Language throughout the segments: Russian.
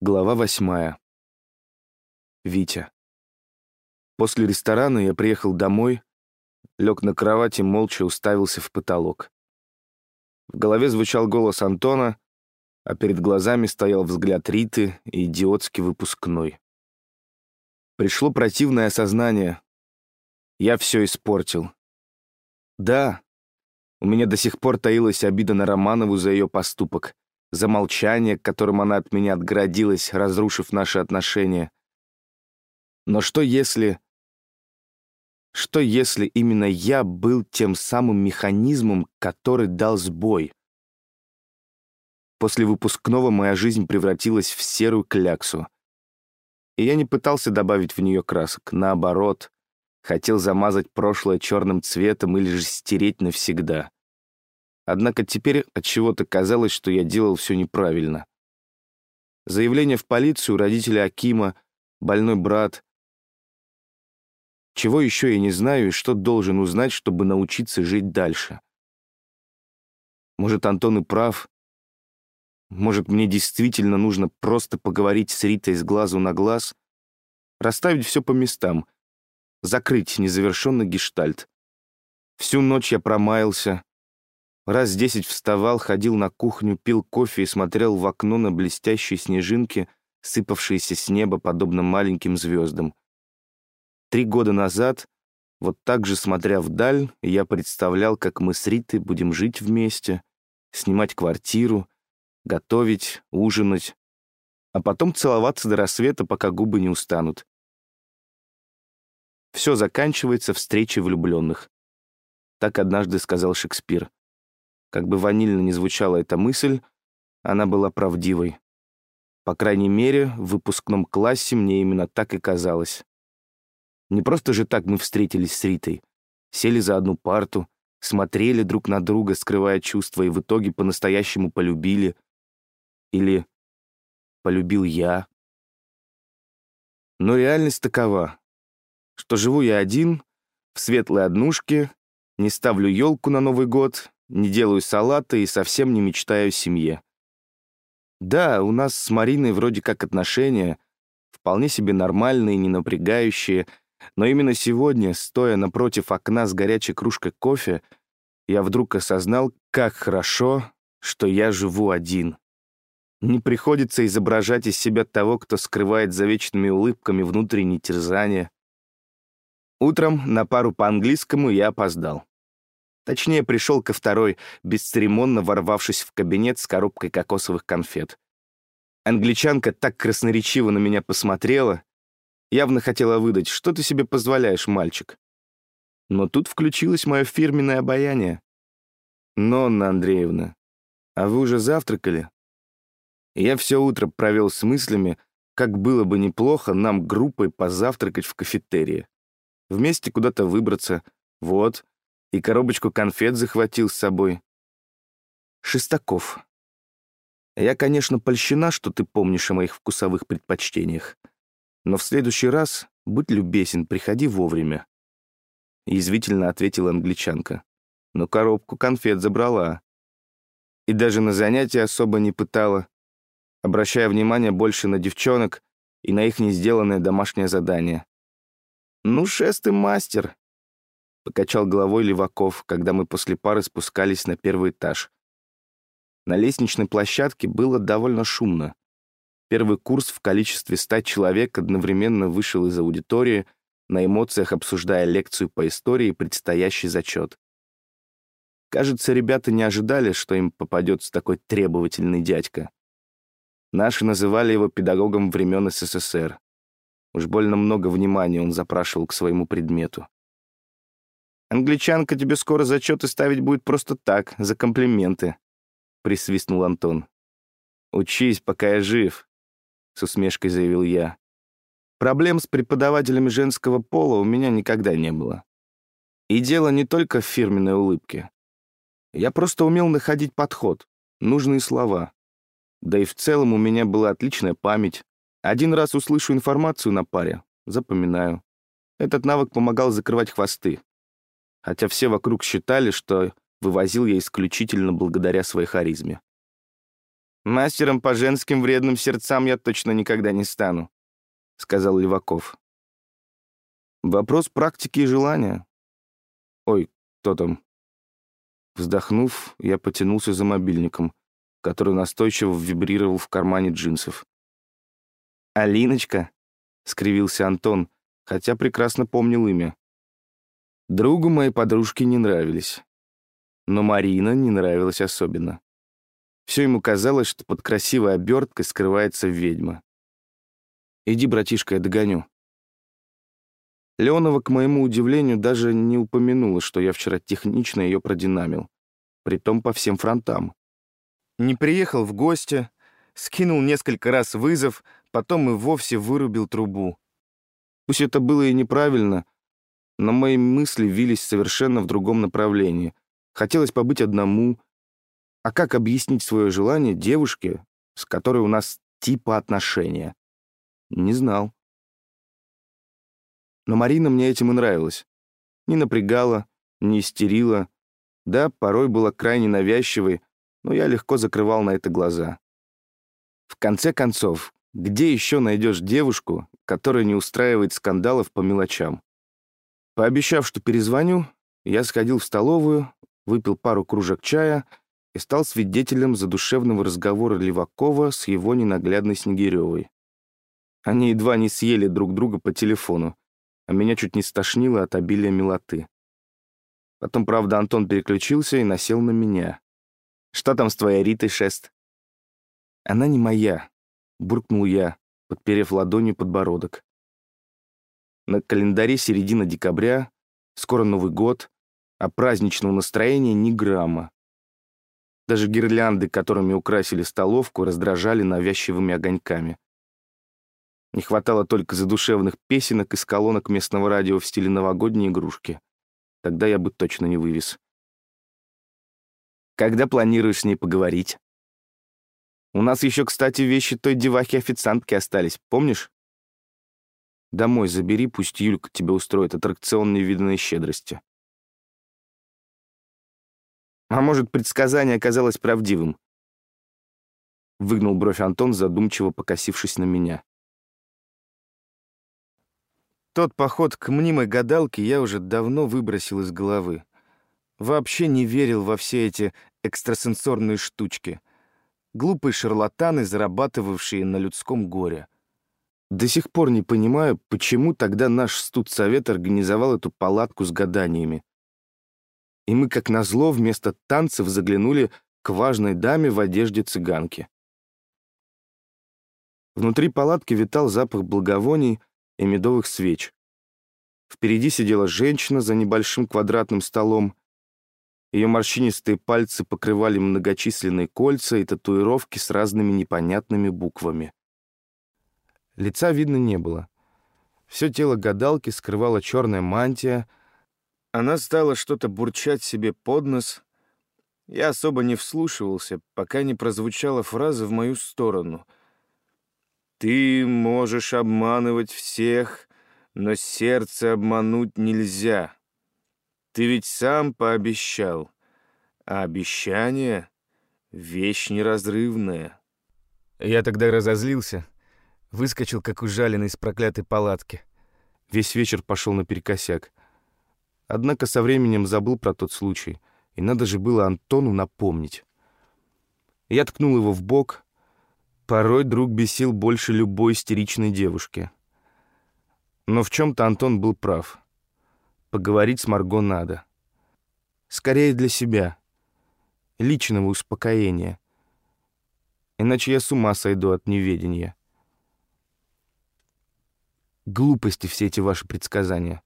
Глава восьмая. Витя. После ресторана я приехал домой, лег на кровать и молча уставился в потолок. В голове звучал голос Антона, а перед глазами стоял взгляд Риты и идиотский выпускной. Пришло противное осознание. Я все испортил. Да, у меня до сих пор таилась обида на Романову за ее поступок — за молчание, которым она от меня отгородилась, разрушив наши отношения. Но что если... Что если именно я был тем самым механизмом, который дал сбой? После выпускного моя жизнь превратилась в серую кляксу. И я не пытался добавить в нее красок. Наоборот, хотел замазать прошлое черным цветом или же стереть навсегда. Однако теперь от чего то казалось, что я делал все неправильно. Заявление в полицию, родители Акима, больной брат. Чего еще я не знаю и что должен узнать, чтобы научиться жить дальше. Может, Антон и прав. Может, мне действительно нужно просто поговорить с Ритой с глазу на глаз, расставить все по местам, закрыть незавершенный гештальт. Всю ночь я промаялся, Раз десять вставал, ходил на кухню, пил кофе и смотрел в окно на блестящие снежинки, сыпавшиеся с неба, подобно маленьким звездам. Три года назад, вот так же смотря вдаль, я представлял, как мы с Ритой будем жить вместе, снимать квартиру, готовить, ужинать, а потом целоваться до рассвета, пока губы не устанут. Все заканчивается встречей влюбленных. Так однажды сказал Шекспир. Как бы ванильно не звучала эта мысль, она была правдивой. По крайней мере, в выпускном классе мне именно так и казалось. Не просто же так мы встретились с Ритой. Сели за одну парту, смотрели друг на друга, скрывая чувства, и в итоге по-настоящему полюбили. Или полюбил я. Но реальность такова, что живу я один, в светлой однушке, не ставлю елку на Новый год, не делаю салата и совсем не мечтаю о семье. Да, у нас с Мариной вроде как отношения, вполне себе нормальные, не напрягающие, но именно сегодня, стоя напротив окна с горячей кружкой кофе, я вдруг осознал, как хорошо, что я живу один. Не приходится изображать из себя того, кто скрывает за вечными улыбками внутренние терзания. Утром на пару по английскому я опоздал. Точнее, пришел ко второй, бесцеремонно ворвавшись в кабинет с коробкой кокосовых конфет. Англичанка так красноречиво на меня посмотрела, явно хотела выдать, что ты себе позволяешь, мальчик. Но тут включилось мое фирменное обаяние. «Нонна Андреевна, а вы уже завтракали?» Я все утро провел с мыслями, как было бы неплохо нам группой позавтракать в кафетерии. Вместе куда-то выбраться. Вот, и коробочку конфет захватил с собой. Шестаков. Я, конечно, польщена, что ты помнишь о моих вкусовых предпочтениях. Но в следующий раз будь любезен, приходи вовремя. Язвительно ответила англичанка. Но коробку конфет забрала. И даже на занятия особо не пытала, обращая внимание больше на девчонок и на их не сделанное домашнее задание. «Ну, шестый мастер», Покачал головой Леваков, когда мы после пары спускались на первый этаж. На лестничной площадке было довольно шумно. Первый курс в количестве ста человек одновременно вышел из аудитории, на эмоциях обсуждая лекцию по истории и предстоящий зачет. Кажется, ребята не ожидали, что им попадется такой требовательный дядька. Наши называли его педагогом времен СССР. Уж больно много внимания он запрашивал к своему предмету. «Англичанка тебе скоро зачеты ставить будет просто так, за комплименты», — присвистнул Антон. «Учись, пока я жив», — с усмешкой заявил я. «Проблем с преподавателями женского пола у меня никогда не было. И дело не только в фирменной улыбке. Я просто умел находить подход, нужные слова. Да и в целом у меня была отличная память. Один раз услышу информацию на паре, запоминаю. Этот навык помогал закрывать хвосты хотя все вокруг считали, что вывозил я исключительно благодаря своей харизме. Мастером по женским вредным сердцам я точно никогда не стану, сказал Леваков. Вопрос практики и желания. Ой, кто там? Вздохнув, я потянулся за мобильником, который настойчиво вибрировал в кармане джинсов. «Алиночка», — скривился Антон, хотя прекрасно помнил имя. Другу моей подружки не нравились. Но Марина не нравилась особенно. Все ему казалось, что под красивой оберткой скрывается ведьма. «Иди, братишка, я догоню». Леонова, к моему удивлению, даже не упомянула, что я вчера технично ее продинамил. Притом по всем фронтам. Не приехал в гости, скинул несколько раз вызов, потом и вовсе вырубил трубу. Пусть это было и неправильно, но мои мысли вились совершенно в другом направлении. Хотелось побыть одному, а как объяснить свое желание девушке, с которой у нас типа отношения? Не знал. Но Марина мне этим и нравилась. Не напрягала, не истерила. Да, порой была крайне навязчивой, но я легко закрывал на это глаза. В конце концов, где еще найдешь девушку, которая не устраивает скандалов по мелочам? Пообещав, что перезвоню, я сходил в столовую, выпил пару кружек чая и стал свидетелем задушевного разговора Левакова с его ненаглядной Снегиревой. Они едва не съели друг друга по телефону, а меня чуть не стошнило от обилия милоты. Потом, правда, Антон переключился и насел на меня. «Что там с твоей Ритой, Шест?» «Она не моя», — буркнул я, подперев ладонью подбородок. На календаре середина декабря, скоро Новый год, а праздничного настроения ни грамма. Даже гирлянды, которыми украсили столовку, раздражали навязчивыми огоньками. Не хватало только задушевных песенок из колонок местного радио в стиле новогодней игрушки. Тогда я бы точно не вывез. Когда планируешь с ней поговорить? У нас еще, кстати, вещи той девахи-официантки остались, помнишь? Домой забери, пусть Юлька тебе устроит аттракцион невиданной щедрости. А может, предсказание оказалось правдивым? Выгнул бровь Антон, задумчиво покосившись на меня. Тот поход к мнимой гадалке я уже давно выбросил из головы. Вообще не верил во все эти экстрасенсорные штучки. Глупые шарлатаны, зарабатывавшие на людском горе. До сих пор не понимаю, почему тогда наш студсовет организовал эту палатку с гаданиями и мы, как назло, вместо танцев заглянули к важной даме в одежде цыганки. Внутри палатки витал запах благовоний и медовых свеч. Впереди сидела женщина за небольшим квадратным столом. Ее морщинистые пальцы покрывали многочисленные кольца и татуировки с разными непонятными буквами. Лица видно не было. Все тело гадалки скрывала черная мантия — она стала что-то бурчать себе под нос. Я особо не вслушивался, пока не прозвучала фраза в мою сторону. «Ты можешь обманывать всех, но сердце обмануть нельзя. Ты ведь сам пообещал, а обещание — вещь неразрывная». Я тогда разозлился, выскочил, как ужаленный из проклятой палатки. Весь вечер пошел наперекосяк. Однако со временем забыл про тот случай, и надо же было Антону напомнить. Я ткнул его в бок. Порой друг бесил больше любой истеричной девушки. Но в чем-то Антон был прав. Поговорить с Марго надо. Скорее для себя. Личного успокоения. Иначе я с ума сойду от неведения. Глупости все эти ваши предсказания.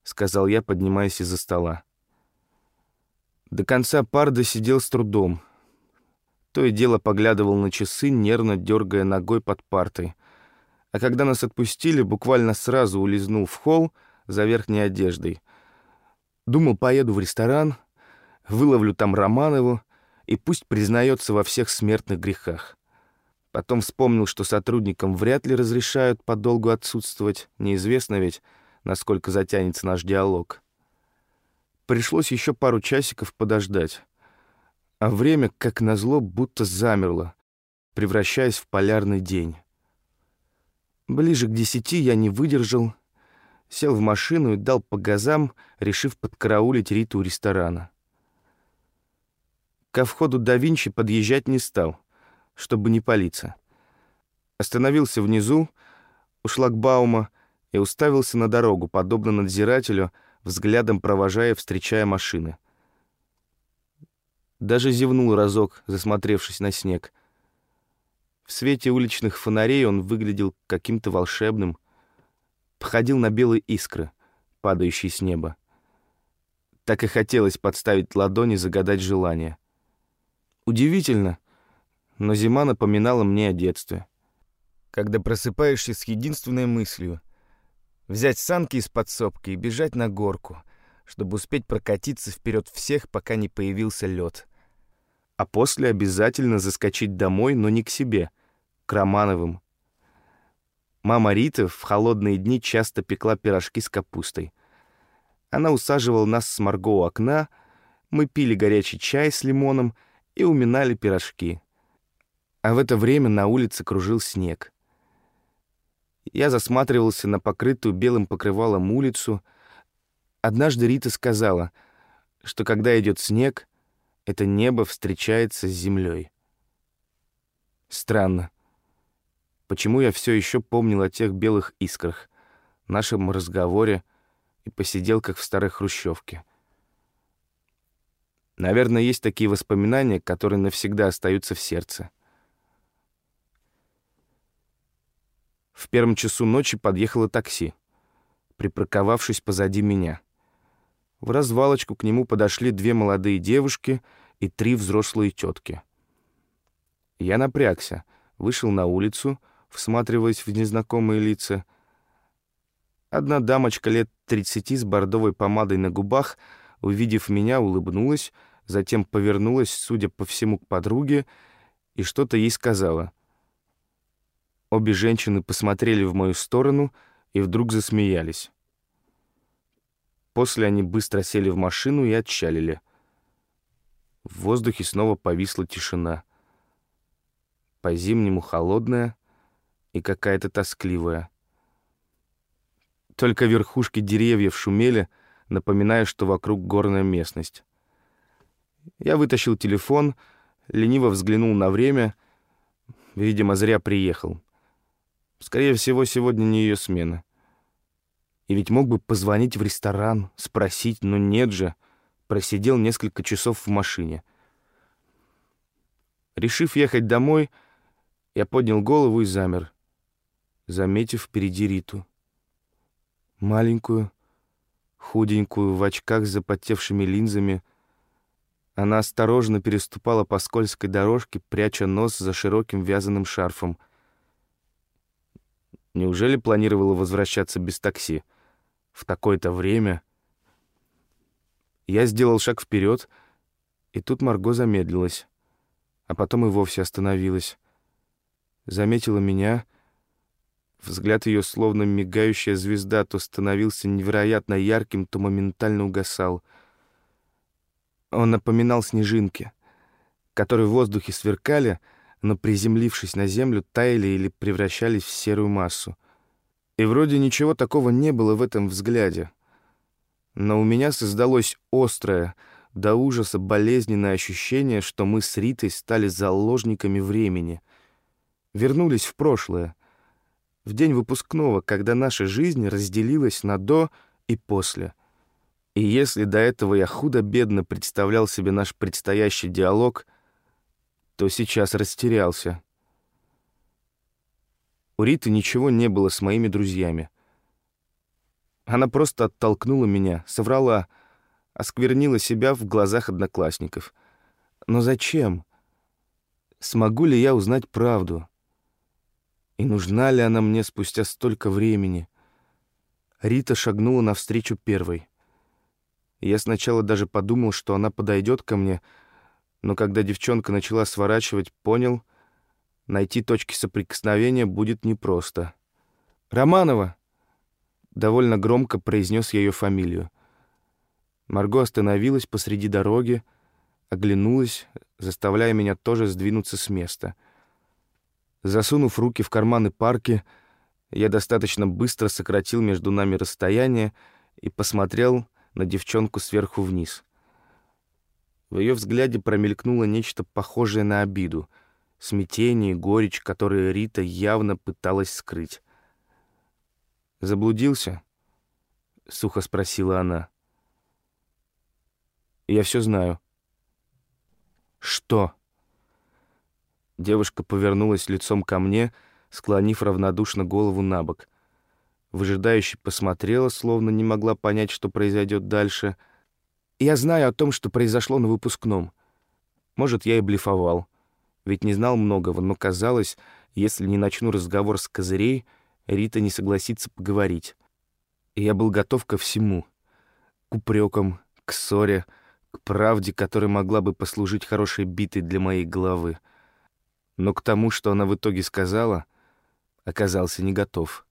— сказал я, поднимаясь из-за стола. До конца Парда сидел с трудом. То и дело поглядывал на часы, нервно дергая ногой под партой. А когда нас отпустили, буквально сразу улизнул в холл за верхней одеждой. Думал, поеду в ресторан, выловлю там Романову, и пусть признается во всех смертных грехах. Потом вспомнил, что сотрудникам вряд ли разрешают подолгу отсутствовать, неизвестно ведь, насколько затянется наш диалог. Пришлось еще пару часиков подождать. А время, как назло, будто замерло, превращаясь в полярный день. Ближе к десяти я не выдержал, сел в машину и дал по газам, решив подкараулить Риту у ресторана. Ко входу да Винчи подъезжать не стал, чтобы не палиться. Остановился внизу, у шлагбаума, и уставился на дорогу, подобно надзирателю, взглядом провожая, встречая машины. Даже зевнул разок, засмотревшись на снег. В свете уличных фонарей он выглядел каким-то волшебным, походил на белые искры, падающие с неба. Так и хотелось подставить ладони, загадать желание. Удивительно, но зима напоминала мне о детстве. Когда просыпаешься с единственной мыслью — взять санки из подсобки и бежать на горку, чтобы успеть прокатиться вперед всех, пока не появился лед. А после обязательно заскочить домой, но не к себе, к Романовым. Мама Рита в холодные дни часто пекла пирожки с капустой. Она усаживала нас с Марго у окна, мы пили горячий чай с лимоном и уминали пирожки. А в это время на улице кружил снег. Я засматривался на покрытую белым покрывалом улицу. Однажды Рита сказала, что когда идет снег, это небо встречается с землей. Странно. Почему я все еще помнил о тех белых искрах, нашем разговоре и посиделках в старой хрущевке? Наверное, есть такие воспоминания, которые навсегда остаются в сердце. В первом часу ночи подъехало такси, припарковавшись позади меня. В развалочку к нему подошли две молодые девушки и три взрослые тетки. Я напрягся, вышел на улицу, всматриваясь в незнакомые лица. Одна дамочка лет тридцати с бордовой помадой на губах, увидев меня, улыбнулась, затем повернулась, судя по всему, к подруге и что-то ей сказала — Обе женщины посмотрели в мою сторону и вдруг засмеялись. После они быстро сели в машину и отчалили. В воздухе снова повисла тишина. По-зимнему холодная и какая-то тоскливая. Только верхушки деревьев шумели, напоминая, что вокруг горная местность. Я вытащил телефон, лениво взглянул на время, видимо, зря приехал. Скорее всего, сегодня не ее смена. И ведь мог бы позвонить в ресторан, спросить, но нет же. Просидел несколько часов в машине. Решив ехать домой, я поднял голову и замер, заметив впереди Риту. Маленькую, худенькую, в очках с запотевшими линзами, она осторожно переступала по скользкой дорожке, пряча нос за широким вязаным шарфом — Неужели планировала возвращаться без такси? В такое-то время... Я сделал шаг вперед, и тут Марго замедлилась, а потом и вовсе остановилась. Заметила меня. Взгляд ее, словно мигающая звезда, то становился невероятно ярким, то моментально угасал. Он напоминал снежинки, которые в воздухе сверкали, но, приземлившись на землю, таяли или превращались в серую массу. И вроде ничего такого не было в этом взгляде. Но у меня создалось острое, до ужаса болезненное ощущение, что мы с Ритой стали заложниками времени. Вернулись в прошлое, в день выпускного, когда наша жизнь разделилась на «до» и «после». И если до этого я худо-бедно представлял себе наш предстоящий диалог — то сейчас растерялся. У Риты ничего не было с моими друзьями. Она просто оттолкнула меня, соврала, осквернила себя в глазах одноклассников. Но зачем? Смогу ли я узнать правду? И нужна ли она мне спустя столько времени? Рита шагнула навстречу первой. Я сначала даже подумал, что она подойдет ко мне — но когда девчонка начала сворачивать, понял, найти точки соприкосновения будет непросто. «Романова!» — довольно громко произнес я ее фамилию. Марго остановилась посреди дороги, оглянулась, заставляя меня тоже сдвинуться с места. Засунув руки в карманы парки, я достаточно быстро сократил между нами расстояние и посмотрел на девчонку сверху вниз. В ее взгляде промелькнуло нечто похожее на обиду, смятение и горечь, которые Рита явно пыталась скрыть. «Заблудился?» — сухо спросила она. «Я все знаю». «Что?» Девушка повернулась лицом ко мне, склонив равнодушно голову на бок. Выжидающе посмотрела, словно не могла понять, что произойдет дальше. «Я знаю о том, что произошло на выпускном. Может, я и блефовал. Ведь не знал многого, но казалось, если не начну разговор с козырей, Рита не согласится поговорить. И я был готов ко всему. К упрекам, к ссоре, к правде, которая могла бы послужить хорошей битой для моей головы. Но к тому, что она в итоге сказала, оказался не готов.